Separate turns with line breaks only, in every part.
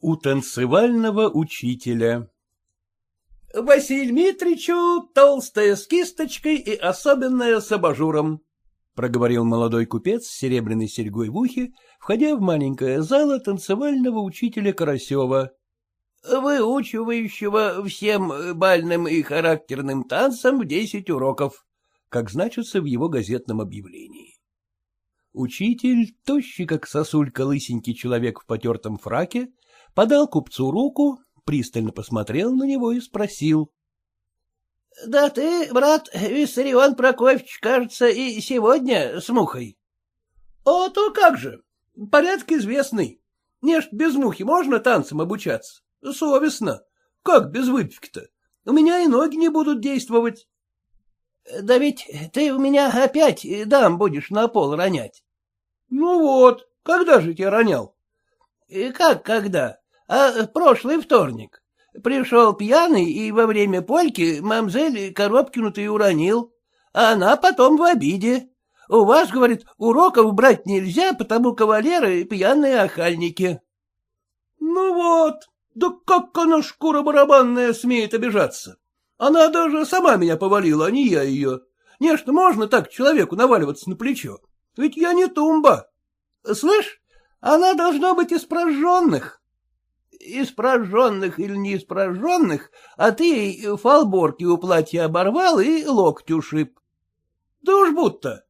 У танцевального учителя Василь Митричу толстая с кисточкой и особенная с абажуром, — проговорил молодой купец с серебряной серьгой в ухе, входя в маленькое зало танцевального учителя Карасева. — Выучивающего всем бальным и характерным танцам десять уроков, как значится в его газетном объявлении. Учитель, тощий как сосулька лысенький человек в потертом фраке, подал купцу руку, пристально посмотрел на него и спросил. — Да ты, брат, Виссарион Прокофьевич, кажется, и сегодня с мухой. — А то как же, порядок известный. Не ж без мухи можно танцам обучаться? Совестно. Как без выпивки-то? У меня и ноги не будут действовать. — Да ведь ты у меня опять дам будешь на пол ронять. — Ну вот, когда же тебя ронял? — Как когда? А прошлый вторник. Пришел пьяный и во время польки мамзель Коробкину-то и уронил, а она потом в обиде. У вас, говорит, уроков брать нельзя, потому кавалеры пьяные охальники. Ну вот, да как она шкура барабанная смеет обижаться? Она даже сама меня повалила, а не я ее. Нечто можно так человеку наваливаться на плечо? Ведь я не тумба. Слышь, она должна быть из прожженных испраженных или не испраженных, а ты фалборки у платья оборвал и локти ушиб. Да уж будто.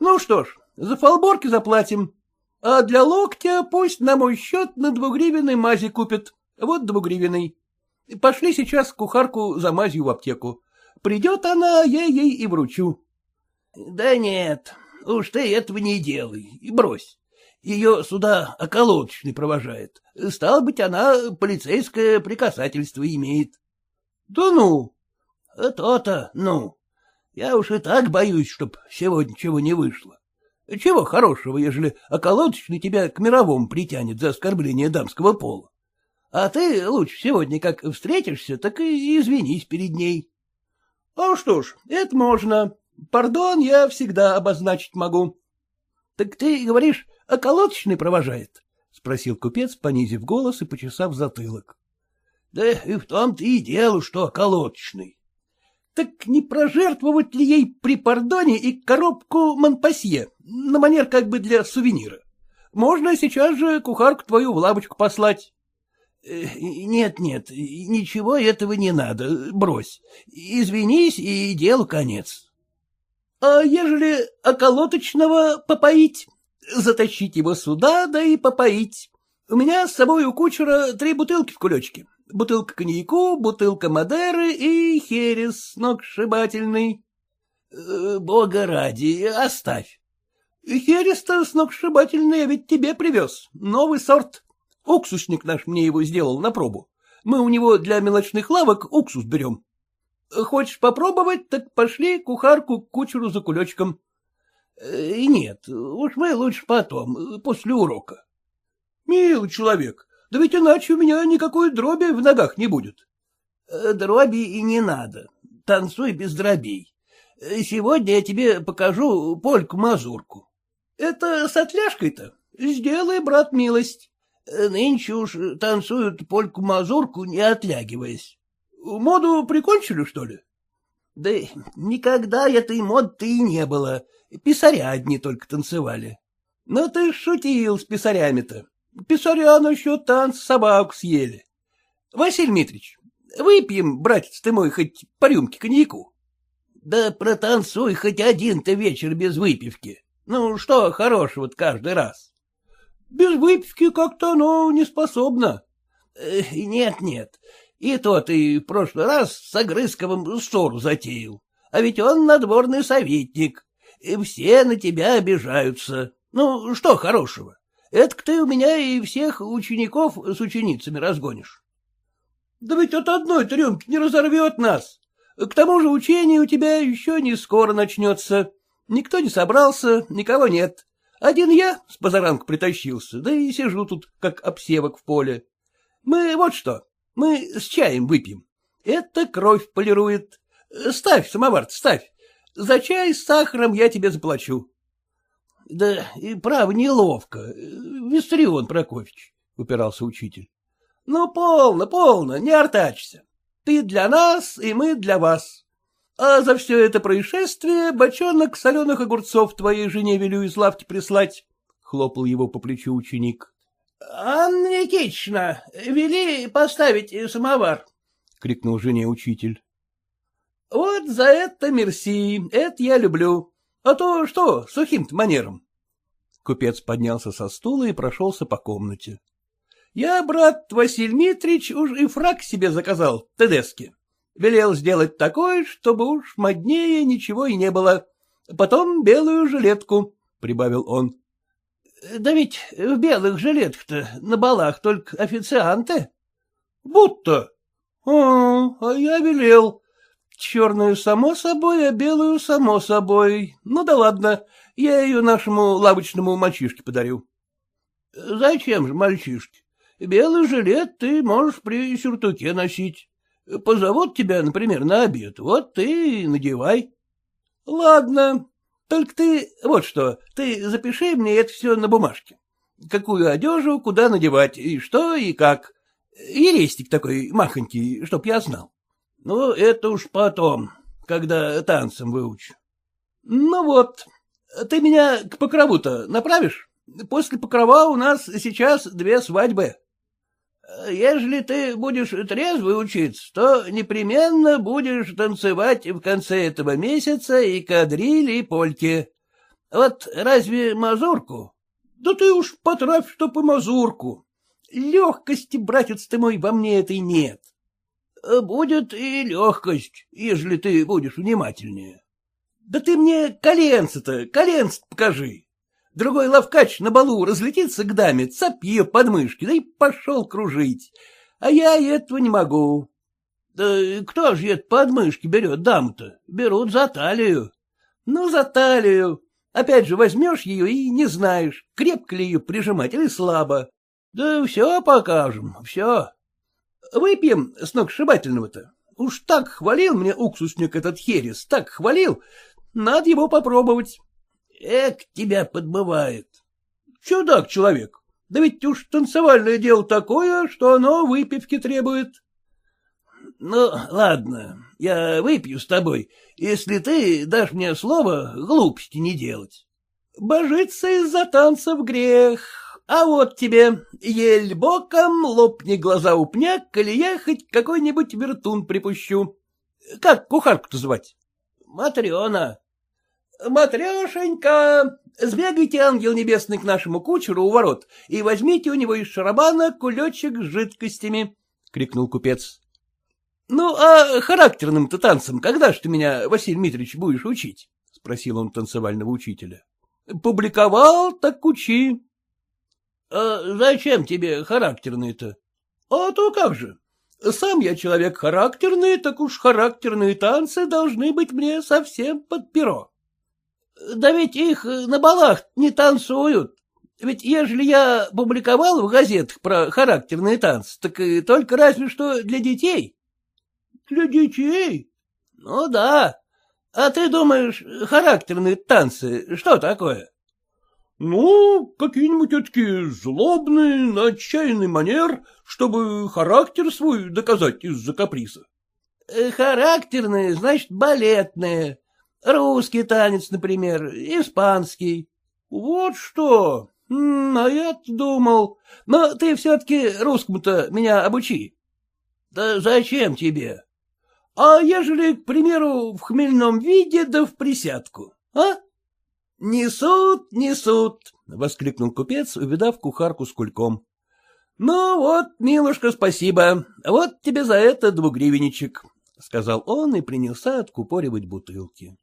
Ну что ж, за фалборки заплатим, а для локтя пусть на мой счет на двугривенной мази купит. Вот двугривенный. Пошли сейчас кухарку за мазью в аптеку. Придет она, я ей и вручу. — Да нет, уж ты этого не делай, брось. Ее сюда околоточный провожает. Стало быть, она полицейское прикасательство имеет. — Да ну? То-то, ну. Я уж и так боюсь, чтоб сегодня чего не вышло. Чего хорошего, ежели околоточный тебя к мировому притянет за оскорбление дамского пола? А ты лучше сегодня как встретишься, так и извинись перед ней. — А что ж, это можно. Пардон я всегда обозначить могу. — Так ты говоришь, околоточный провожает? — спросил купец, понизив голос и почесав затылок. — Да и в том-то и дело, что околоточный. — Так не прожертвовать ли ей при пардоне и коробку Монпасье, на манер как бы для сувенира? Можно сейчас же кухарку твою в лавочку послать. Э, — Нет, нет, ничего этого не надо, брось. Извинись, и делу конец. А ежели околоточного попоить? Затащить его сюда, да и попоить. У меня с собой у кучера три бутылки в кулечке. Бутылка коньяку, бутылка Мадеры и херес сногсшибательный. Э, бога ради, оставь. Херес-то сногсшибательный я ведь тебе привез. Новый сорт. Уксусник наш мне его сделал на пробу. Мы у него для мелочных лавок уксус берем. Хочешь попробовать, так пошли кухарку к кучеру за кулечком. Э, нет, уж мы лучше потом, после урока. Милый человек, да ведь иначе у меня никакой дроби в ногах не будет. Э, дроби и не надо, танцуй без дробей. Э, сегодня я тебе покажу польку-мазурку. Это с отляжкой-то? Сделай, брат, милость. Нынче уж танцуют польку-мазурку, не отлягиваясь. Моду прикончили, что ли? Да никогда этой мод-то и не было. Писаря одни только танцевали. Ну ты шутил с писарями-то. Писаря насчет танц собаку съели. Василий Митрич, выпьем, братец ты мой, хоть по рюмке коньяку. Да протанцуй хоть один-то вечер без выпивки. Ну, что хорошего-то каждый раз? Без выпивки как-то оно не способно. Нет-нет, и тот и в прошлый раз с Огрызковым ссору затеял. А ведь он надворный советник. И все на тебя обижаются. Ну, что хорошего? Это ты у меня и всех учеников с ученицами разгонишь. Да ведь от одной трюмки не разорвет нас. К тому же учение у тебя еще не скоро начнется. Никто не собрался, никого нет. Один я с позаранку притащился, да и сижу тут, как обсевок в поле. Мы вот что, мы с чаем выпьем. Это кровь полирует. Ставь, самовар ставь. За чай с сахаром я тебе заплачу. — Да и право неловко, Виссарион Прокофьевич, — упирался учитель. Ну, полно, полно, не артачься. Ты для нас, и мы для вас. А за все это происшествие бочонок соленых огурцов твоей жене велю из лавки прислать, — хлопал его по плечу ученик. — Анна Никитична, вели поставить самовар, — крикнул жене учитель. — Вот за это мерси, это я люблю. А то что, сухим-то манером. Купец поднялся со стула и прошелся по комнате. — Я, брат Василий Митрич, уж и фраг себе заказал, Тедески. Велел сделать такой, чтобы уж моднее ничего и не было. Потом белую жилетку, — прибавил он. — Да ведь в белых жилетках-то на балах только официанты. — Будто. — А, а я велел. Черную само собой, а белую само собой. Ну да ладно, я ее нашему лавочному мальчишке подарю. — Зачем же мальчишке? Белый жилет ты можешь при сюртуке носить. Позовут тебя, например, на обед, вот ты и надевай. — Ладно, только ты, вот что, ты запиши мне это все на бумажке. Какую одежу, куда надевать, и что, и как. Ерестик такой махонький, чтоб я знал. Ну, это уж потом, когда танцем выучу. Ну вот, ты меня к покрову-то направишь? После покрова у нас сейчас две свадьбы. Ежели ты будешь трезвый учиться, то непременно будешь танцевать в конце этого месяца и кадрили, и польки. Вот разве мазурку? Да ты уж потравь, чтоб и мазурку. Легкости, братец ты мой, во мне этой нет. Будет и легкость, ежели ты будешь внимательнее. Да ты мне коленца-то, коленца покажи. Другой ловкач на балу разлетится к даме, цап ее подмышки, да и пошел кружить. А я этого не могу. Да кто же это подмышки берет дам-то? Берут за талию. Ну, за талию. Опять же, возьмешь ее и не знаешь, крепко ли ее прижимать или слабо. Да все покажем, все. Выпьем с ног сшибательного-то. Уж так хвалил мне уксусник этот херес, так хвалил. Надо его попробовать. Эк, тебя подбывает. Чудак человек. Да ведь уж танцевальное дело такое, что оно выпивки требует. Ну, ладно, я выпью с тобой, если ты дашь мне слово глупости не делать. Божиться из-за танцев грех. А вот тебе, ель боком, лопни глаза упняк, коли я хоть какой-нибудь вертун припущу. Как кухарку-то звать? Матрена. — Матрешенька, сбегайте, ангел небесный, к нашему кучеру у ворот и возьмите у него из шарабана кулечек с жидкостями, — крикнул купец. — Ну, а характерным-то танцем когда ж ты меня, Василий Дмитриевич, будешь учить? — спросил он танцевального учителя. — Публиковал, так учи. — А зачем тебе характерные-то? — А то как же. Сам я человек характерный, так уж характерные танцы должны быть мне совсем под перо. Да ведь их на балах не танцуют. Ведь ежели я публиковал в газетах про характерные танцы, так и только разве что для детей. Для детей? Ну да. А ты думаешь, характерные танцы что такое? Ну, какие-нибудь такие злобные, на отчаянный манер, чтобы характер свой доказать из-за каприза. Э, характерные, значит, балетные. Русский танец, например, испанский. Вот что. А я думал. Но ты все-таки русскому-то меня обучи. Да зачем тебе? А ежели, к примеру, в хмельном виде да в присядку, а? Несут, несут, — воскликнул купец, увидав кухарку с кульком. — Ну вот, милушка, спасибо. Вот тебе за это двугривенничек, — сказал он и принялся откупоривать бутылки.